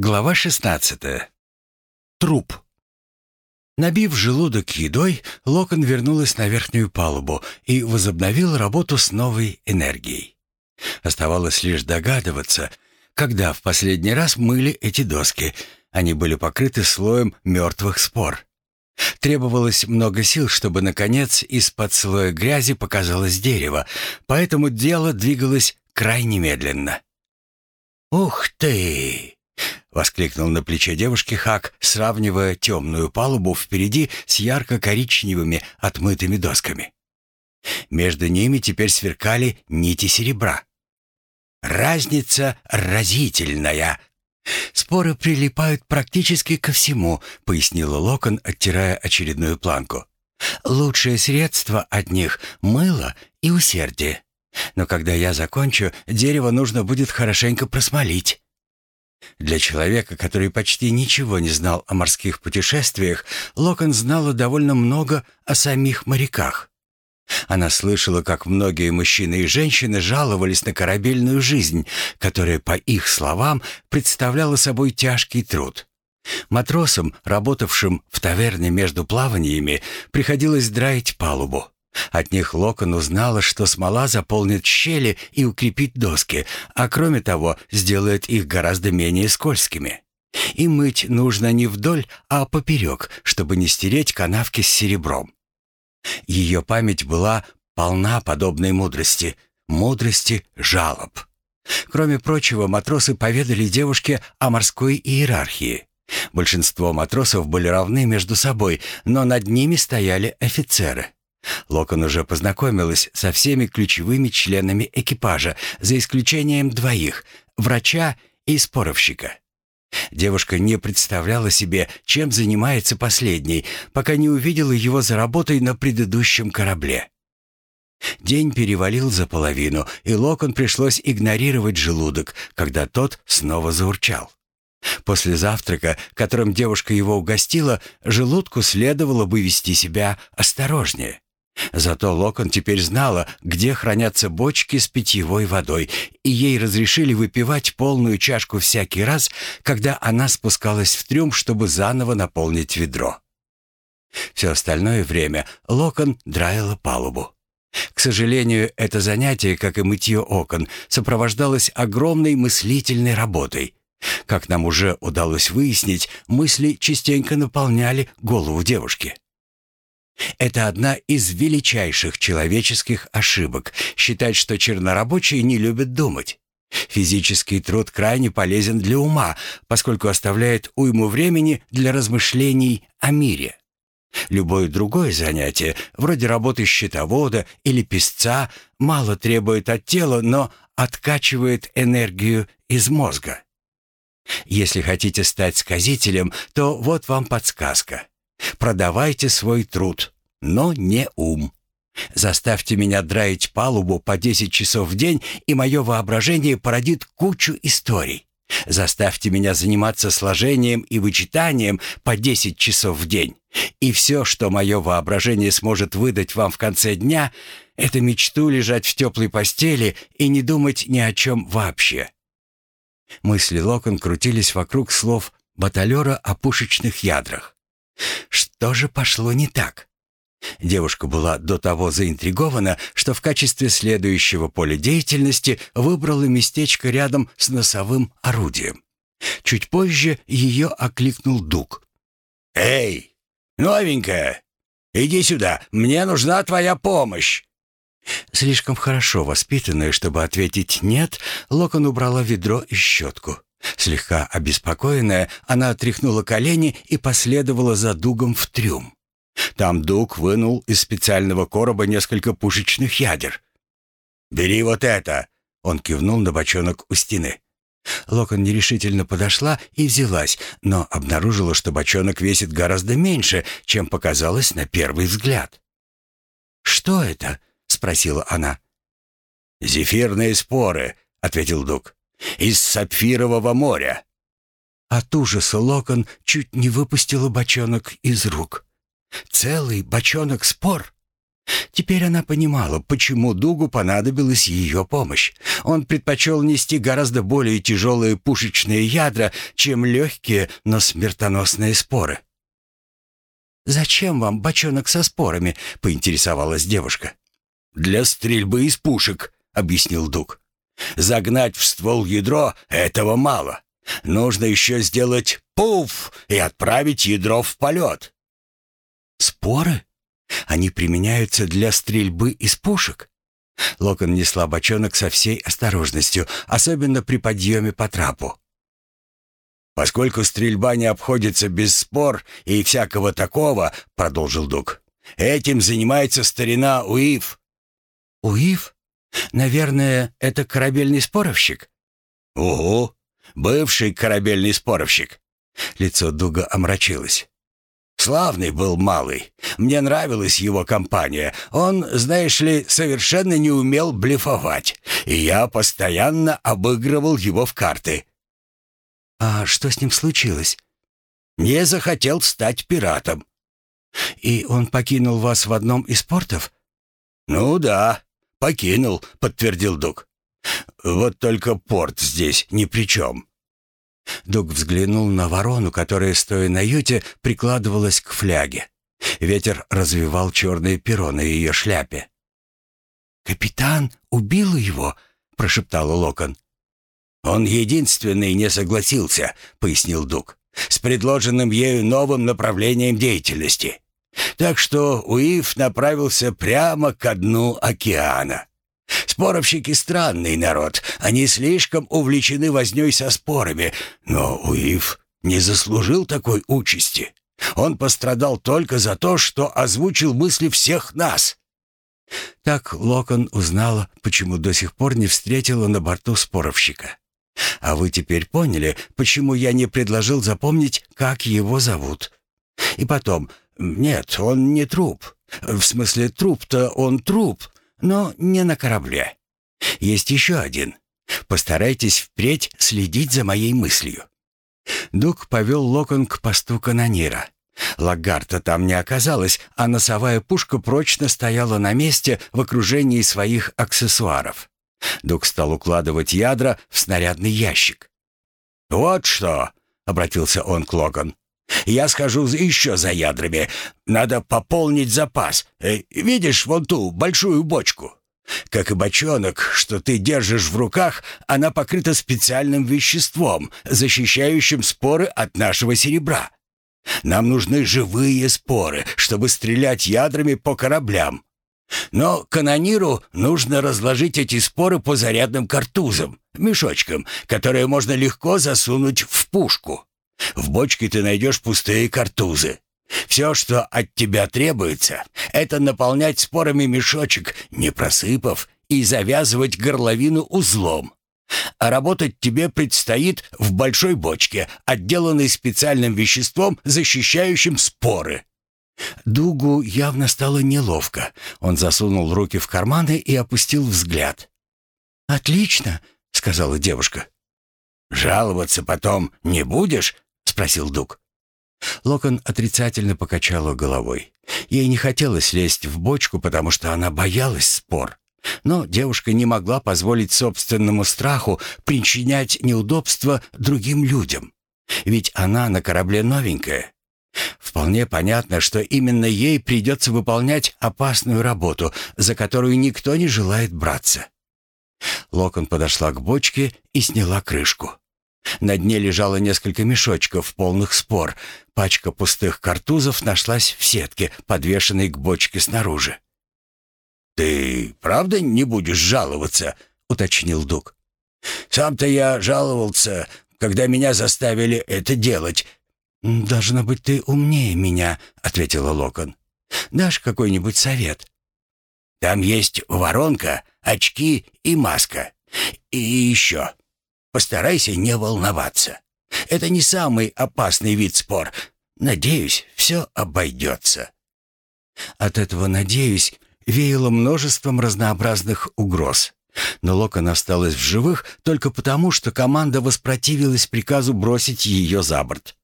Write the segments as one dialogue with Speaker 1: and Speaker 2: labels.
Speaker 1: Глава 16. Труп. Набив желудок едой, Локон вернулась на верхнюю палубу и возобновил работу с новой энергией. Оставалось лишь догадываться, когда в последний раз мыли эти доски. Они были покрыты слоем мертвых спор. Требовалось много сил, чтобы, наконец, из-под слоя грязи показалось дерево, поэтому дело двигалось крайне медленно. «Ух ты!» — воскликнул на плече девушки Хак, сравнивая темную палубу впереди с ярко-коричневыми отмытыми досками. Между ними теперь сверкали нити серебра. «Разница разительная!» «Споры прилипают практически ко всему», — пояснила Локон, оттирая очередную планку. «Лучшее средство от них — мыло и усердие. Но когда я закончу, дерево нужно будет хорошенько просмолить». Для человека, который почти ничего не знал о морских путешествиях, Локон знала довольно много о самих моряках. Она слышала, как многие мужчины и женщины жаловались на корабельную жизнь, которая, по их словам, представляла собой тяжкий труд. Матросам, работавшим в таверне между плаваниями, приходилось драить палубу. От них Локон узнала, что смола заполнит щели и укрепит доски, а кроме того, сделает их гораздо менее скользкими. И мыть нужно не вдоль, а поперек, чтобы не стереть канавки с серебром. Ее память была полна подобной мудрости, мудрости жалоб. Кроме прочего, матросы поведали девушке о морской иерархии. Большинство матросов были равны между собой, но над ними стояли офицеры. Локон уже познакомилась со всеми ключевыми членами экипажа, за исключением двоих — врача и споровщика. Девушка не представляла себе, чем занимается последний, пока не увидела его за работой на предыдущем корабле. День перевалил за половину, и Локон пришлось игнорировать желудок, когда тот снова заурчал. После завтрака, которым девушка его угостила, желудку следовало бы вести себя осторожнее. Зато Локон теперь знала, где хранятся бочки с питьевой водой, и ей разрешили выпивать полную чашку всякий раз, когда она спускалась в трюм, чтобы заново наполнить ведро. Все остальное время Локон драила палубу. К сожалению, это занятие, как и мытье окон, сопровождалось огромной мыслительной работой. Как нам уже удалось выяснить, мысли частенько наполняли голову девушки. Это одна из величайших человеческих ошибок — считать, что чернорабочие не любят думать. Физический труд крайне полезен для ума, поскольку оставляет уйму времени для размышлений о мире. Любое другое занятие, вроде работы счетовода или писца, мало требует от тела, но откачивает энергию из мозга. Если хотите стать сказителем, то вот вам подсказка. Продавайте свой труд, но не ум. Заставьте меня драить палубу по 10 часов в день, и мое воображение породит кучу историй. Заставьте меня заниматься сложением и вычитанием по 10 часов в день. И все, что мое воображение сможет выдать вам в конце дня, это мечту лежать в теплой постели и не думать ни о чем вообще. Мысли Локон крутились вокруг слов баталера о пушечных ядрах. Что же пошло не так? Девушка была до того заинтригована, что в качестве следующего поля деятельности выбрала местечко рядом с носовым орудием. Чуть позже ее окликнул Дуг. «Эй, новенькая, иди сюда, мне нужна твоя помощь!» Слишком хорошо воспитанная, чтобы ответить «нет», Локон убрала ведро и щетку. Слегка обеспокоенная, она отряхнула колени и последовала за Дугом в трюм. Там Дуг вынул из специального короба несколько пушечных ядер. «Бери вот это!» — он кивнул на бочонок у стены. Локон нерешительно подошла и взялась, но обнаружила, что бочонок весит гораздо меньше, чем показалось на первый взгляд. «Что это?» — спросила она. «Зефирные споры», — ответил Дуг из сапфирового моря». От ужаса Локон чуть не выпустила бочонок из рук. «Целый бочонок спор?» Теперь она понимала, почему Дугу понадобилась ее помощь. Он предпочел нести гораздо более тяжелые пушечные ядра, чем легкие, но смертоносные споры. «Зачем вам бочонок со спорами?» — поинтересовалась девушка.
Speaker 2: «Для стрельбы из пушек», — объяснил Дуг. «Загнать в ствол ядро — этого мало. Нужно еще сделать пуф и отправить ядро в полет».
Speaker 1: «Споры?» Они применяются для стрельбы из пушек. Локон несла бочонок со всей осторожностью, особенно при подъеме по трапу.
Speaker 2: «Поскольку стрельба не обходится без спор и всякого такого», — продолжил Дуг, — «этим занимается старина Уив».
Speaker 1: «Уив? Наверное, это корабельный споровщик?»
Speaker 2: «Угу, бывший корабельный споровщик».
Speaker 1: Лицо Дуга омрачилось.
Speaker 2: Славный был малый. Мне нравилась его компания. Он, знаешь ли, совершенно не умел блефовать. И я постоянно обыгрывал его в карты.
Speaker 1: А что с ним случилось?
Speaker 2: Не захотел стать пиратом.
Speaker 1: И он покинул вас в одном из портов?
Speaker 2: Ну да, покинул, подтвердил Дук. Вот только порт здесь ни при чем.
Speaker 1: Дуг взглянул на ворону, которая, стоя на юте, прикладывалась к фляге. Ветер развивал черное перо на ее шляпе. «Капитан убил его?» — прошептал Локон.
Speaker 2: «Он единственный не согласился», — пояснил Дуг, «с предложенным ею новым направлением деятельности. Так что Уив направился прямо ко дну океана. Споровщики — странный народ. Они слишком увлечены вознёй со спорами. Но Уив не заслужил такой участи. Он пострадал только за то, что озвучил мысли всех нас.
Speaker 1: Так Локон узнала, почему до сих пор не встретила на борту споровщика. А вы теперь поняли, почему я не предложил запомнить, как его зовут. И потом, нет, он не труп. В смысле, труп-то он труп, но не на корабле. Есть еще один. Постарайтесь впредь следить за моей мыслью». Дук повел Локон к посту канонира. Лагарта там не оказалось, а носовая пушка прочно стояла на месте в окружении своих аксессуаров. Дук стал укладывать ядра в снарядный ящик.
Speaker 2: «Вот что!» — обратился он к Логан. Я схожу еще за ядрами. Надо пополнить запас. Э, видишь вон ту большую бочку? Как и бочонок, что ты держишь в руках, она покрыта специальным веществом, защищающим споры от нашего серебра. Нам нужны живые споры, чтобы стрелять ядрами по кораблям. Но канониру нужно разложить эти споры по зарядным картузам, мешочкам, которые можно легко засунуть в пушку. В бочке ты найдешь пустые картузы. Все, что от тебя требуется, это наполнять спорами мешочек, не просыпав, и завязывать горловину узлом. А работать тебе предстоит в большой бочке, отделанной специальным веществом, защищающим споры.
Speaker 1: Дугу явно стало неловко. Он засунул руки в карманы и опустил взгляд. «Отлично», — сказала девушка.
Speaker 2: «Жаловаться потом не будешь?» Спросил Дуг.
Speaker 1: Локон отрицательно покачала головой. Ей не хотелось лезть в бочку, потому что она боялась спор. Но девушка не могла позволить собственному страху причинять неудобства другим людям. Ведь она на корабле новенькая. Вполне понятно, что именно ей придется выполнять опасную работу, за которую никто не желает браться. Локон подошла к бочке и сняла крышку. На дне лежало несколько мешочков, полных спор. Пачка пустых картузов нашлась в сетке, подвешенной к бочке снаружи.
Speaker 2: «Ты правда не будешь жаловаться?» — уточнил Дуг. «Сам-то я жаловался, когда меня заставили это делать».
Speaker 1: «Должно быть, ты умнее меня», — ответила Локон. «Дашь какой-нибудь совет?»
Speaker 2: «Там есть воронка, очки и маска. И еще. Постарайся не волноваться. Это не самый опасный вид спор. Надеюсь, все обойдется».
Speaker 1: От этого «надеюсь» веяло множеством разнообразных угроз. Но Локон осталась в живых только потому, что команда воспротивилась приказу бросить ее за борт.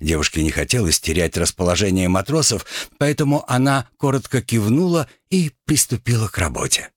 Speaker 1: Девушке не хотелось терять расположение матросов, поэтому она коротко кивнула и приступила к работе.